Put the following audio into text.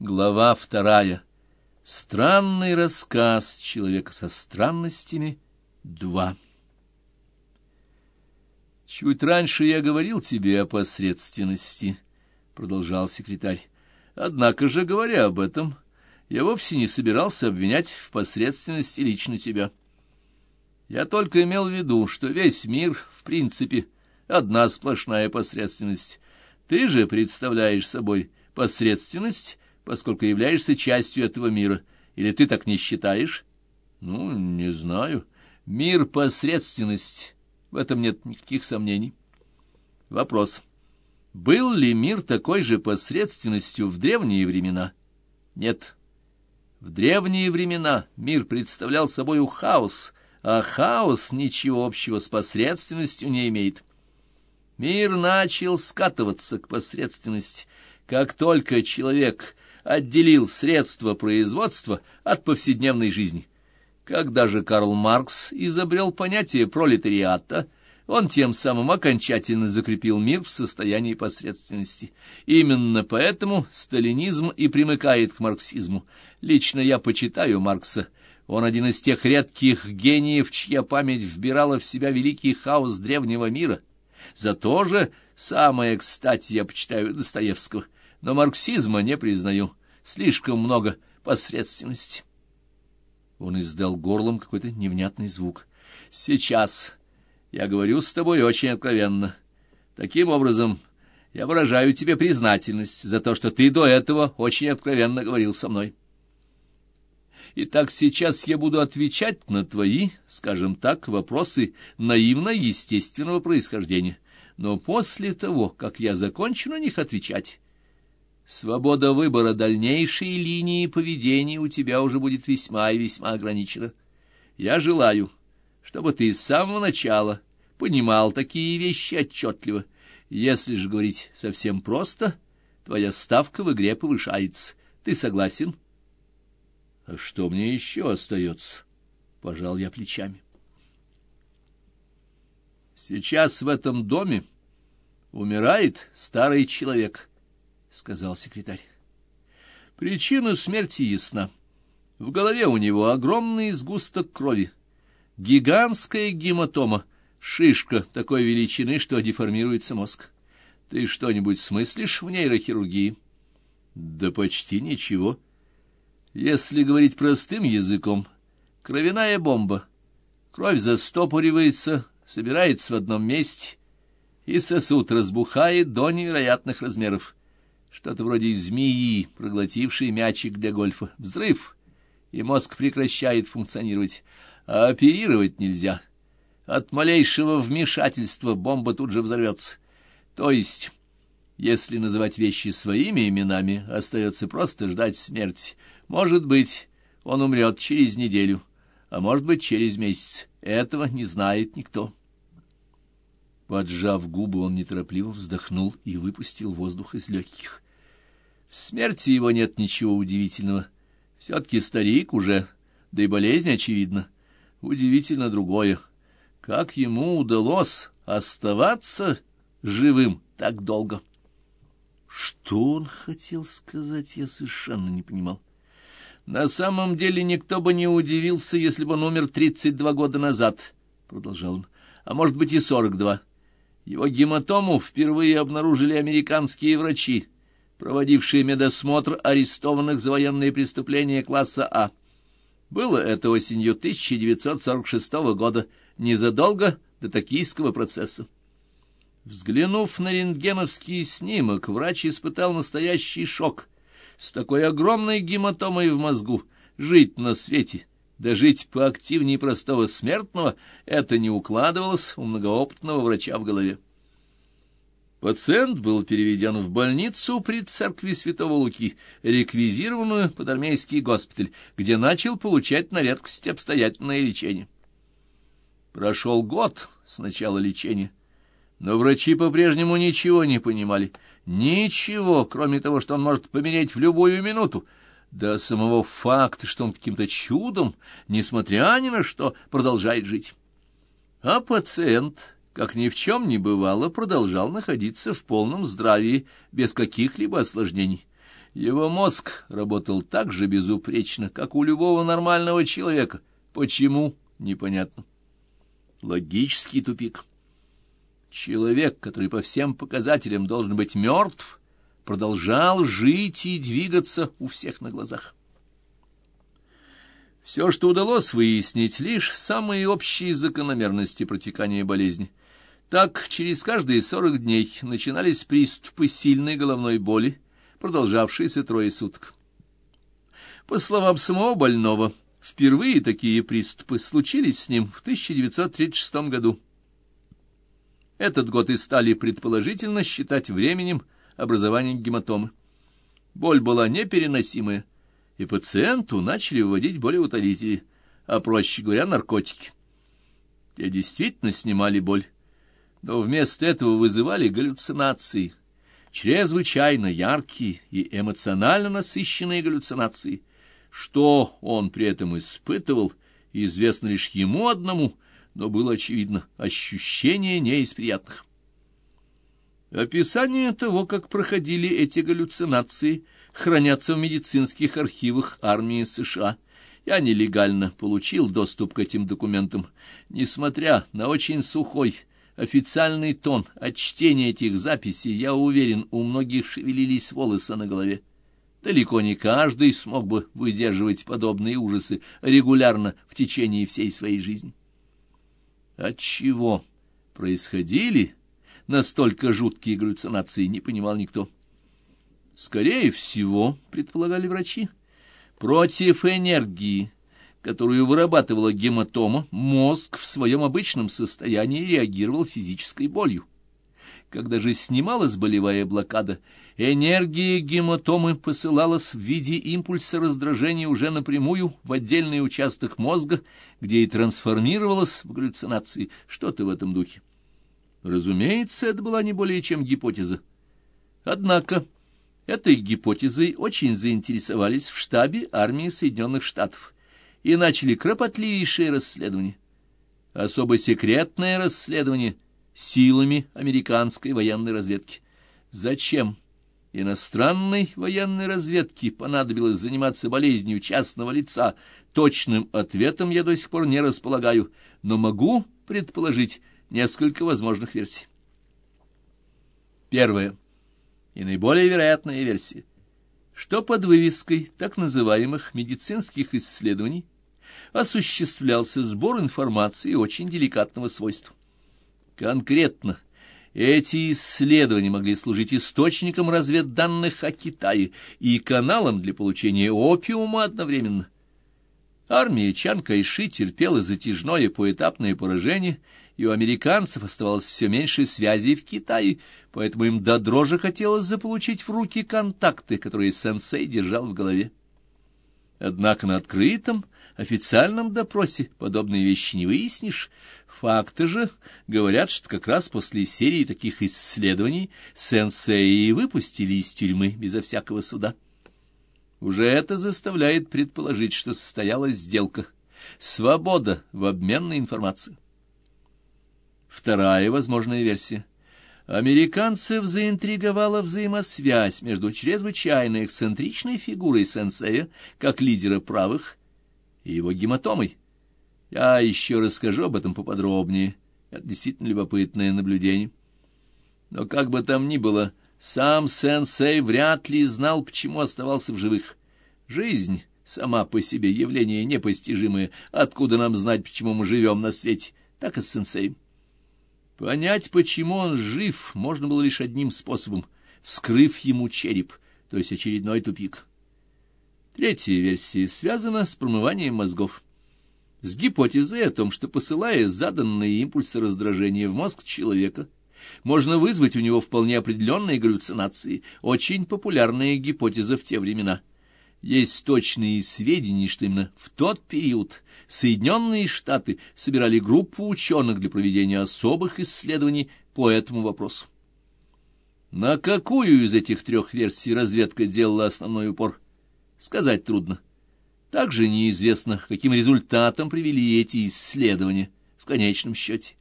Глава вторая. Странный рассказ человека со странностями. Два. Чуть раньше я говорил тебе о посредственности, продолжал секретарь. Однако же, говоря об этом, я вовсе не собирался обвинять в посредственности лично тебя. Я только имел в виду, что весь мир, в принципе, одна сплошная посредственность. Ты же представляешь собой посредственность, поскольку являешься частью этого мира. Или ты так не считаешь? Ну, не знаю. Мир — посредственность. В этом нет никаких сомнений. Вопрос. Был ли мир такой же посредственностью в древние времена? Нет. В древние времена мир представлял собой хаос, а хаос ничего общего с посредственностью не имеет. Мир начал скатываться к посредственности, как только человек отделил средства производства от повседневной жизни. Когда же Карл Маркс изобрел понятие пролетариата, он тем самым окончательно закрепил мир в состоянии посредственности. Именно поэтому сталинизм и примыкает к марксизму. Лично я почитаю Маркса. Он один из тех редких гениев, чья память вбирала в себя великий хаос древнего мира. За то же самое, кстати, я почитаю Достоевского но марксизма не признаю. Слишком много посредственности. Он издал горлом какой-то невнятный звук. Сейчас я говорю с тобой очень откровенно. Таким образом, я выражаю тебе признательность за то, что ты до этого очень откровенно говорил со мной. Итак, сейчас я буду отвечать на твои, скажем так, вопросы наивно-естественного происхождения. Но после того, как я закончу на них отвечать, Свобода выбора дальнейшей линии поведения у тебя уже будет весьма и весьма ограничена. Я желаю, чтобы ты с самого начала понимал такие вещи отчетливо. Если же говорить совсем просто, твоя ставка в игре повышается. Ты согласен? — А что мне еще остается? — пожал я плечами. Сейчас в этом доме умирает старый человек — сказал секретарь. Причина смерти ясна. В голове у него огромный сгусток крови, гигантская гематома, шишка такой величины, что деформируется мозг. Ты что-нибудь смыслишь в нейрохирургии? Да почти ничего. Если говорить простым языком, кровяная бомба. Кровь застопоривается, собирается в одном месте, и сосуд разбухает до невероятных размеров что-то вроде змеи, проглотившей мячик для гольфа. Взрыв, и мозг прекращает функционировать. А оперировать нельзя. От малейшего вмешательства бомба тут же взорвется. То есть, если называть вещи своими именами, остается просто ждать смерти. Может быть, он умрет через неделю, а может быть, через месяц. Этого не знает никто. Поджав губы, он неторопливо вздохнул и выпустил воздух из легких. В смерти его нет ничего удивительного. Все-таки старик уже, да и болезнь очевидна. Удивительно другое. Как ему удалось оставаться живым так долго? Что он хотел сказать, я совершенно не понимал. На самом деле никто бы не удивился, если бы он умер тридцать два года назад, — продолжал он, — а может быть и сорок два. Его гематому впервые обнаружили американские врачи проводившие медосмотр арестованных за военные преступления класса А. Было это осенью 1946 года, незадолго до токийского процесса. Взглянув на рентгеновский снимок, врач испытал настоящий шок. С такой огромной гематомой в мозгу жить на свете, да жить поактивнее простого смертного, это не укладывалось у многоопытного врача в голове. Пациент был переведен в больницу при церкви Святого Луки, реквизированную под армейский госпиталь, где начал получать на редкость обстоятельное лечение. Прошел год с начала лечения, но врачи по-прежнему ничего не понимали. Ничего, кроме того, что он может помереть в любую минуту, до самого факта, что он каким-то чудом, несмотря ни на что, продолжает жить. А пациент как ни в чем не бывало, продолжал находиться в полном здравии, без каких-либо осложнений. Его мозг работал так же безупречно, как у любого нормального человека. Почему? Непонятно. Логический тупик. Человек, который по всем показателям должен быть мертв, продолжал жить и двигаться у всех на глазах. Все, что удалось выяснить, лишь самые общие закономерности протекания болезни. Так, через каждые сорок дней начинались приступы сильной головной боли, продолжавшиеся трое суток. По словам самого больного, впервые такие приступы случились с ним в 1936 году. Этот год и стали предположительно считать временем образования гематомы. Боль была непереносимая, и пациенту начали вводить болеутолители, а, проще говоря, наркотики. Те действительно снимали боль, но вместо этого вызывали галлюцинации, чрезвычайно яркие и эмоционально насыщенные галлюцинации. Что он при этом испытывал, известно лишь ему одному, но было очевидно, ощущение не из приятных. Описание того, как проходили эти галлюцинации, хранятся в медицинских архивах армии США. Я нелегально получил доступ к этим документам, несмотря на очень сухой официальный тон от чтения этих записей, я уверен, у многих шевелились волосы на голове. Далеко не каждый смог бы выдерживать подобные ужасы регулярно в течение всей своей жизни. От чего происходили настолько жуткие галлюцинации, не понимал никто. Скорее всего, предполагали врачи, против энергии, которую вырабатывала гематома, мозг в своем обычном состоянии реагировал физической болью. Когда же снималась болевая блокада, энергия гематомы посылалась в виде импульса раздражения уже напрямую в отдельный участок мозга, где и трансформировалась в галлюцинации, что-то в этом духе. Разумеется, это была не более чем гипотеза. Однако этой гипотезой очень заинтересовались в штабе армии Соединенных Штатов и начали кропотливейшее расследование. Особо секретное расследование силами американской военной разведки. Зачем иностранной военной разведке понадобилось заниматься болезнью частного лица? Точным ответом я до сих пор не располагаю, но могу предположить несколько возможных версий. Первая и наиболее вероятная версия, что под вывеской так называемых медицинских исследований осуществлялся сбор информации очень деликатного свойства. Конкретно эти исследования могли служить источником разведданных о Китае и каналом для получения опиума одновременно. Армия Чан Кайши терпела затяжное поэтапное поражение, и у американцев оставалось все меньше связей в Китае, поэтому им до дрожи хотелось заполучить в руки контакты, которые сенсей держал в голове. Однако на открытом, официальном допросе подобные вещи не выяснишь. Факты же говорят, что как раз после серии таких исследований сенсеи выпустили из тюрьмы безо всякого суда. Уже это заставляет предположить, что состоялась сделка. Свобода в обмен на информацию. Вторая возможная версия. Американцев заинтриговала взаимосвязь между чрезвычайно эксцентричной фигурой сенсея, как лидера правых, и его гематомой. Я еще расскажу об этом поподробнее. Это действительно любопытное наблюдение. Но как бы там ни было, сам сенсей вряд ли знал, почему оставался в живых. Жизнь сама по себе явление непостижимое. Откуда нам знать, почему мы живем на свете? Так и с сенсеем. Понять, почему он жив, можно было лишь одним способом — вскрыв ему череп, то есть очередной тупик. Третья версия связана с промыванием мозгов. С гипотезой о том, что посылая заданные импульсы раздражения в мозг человека, можно вызвать у него вполне определенные галлюцинации, очень популярная гипотеза в те времена. Есть точные сведения, что именно в тот период Соединенные Штаты собирали группу ученых для проведения особых исследований по этому вопросу. На какую из этих трех версий разведка делала основной упор? сказать трудно. Также неизвестно, каким результатом привели эти исследования в конечном счете.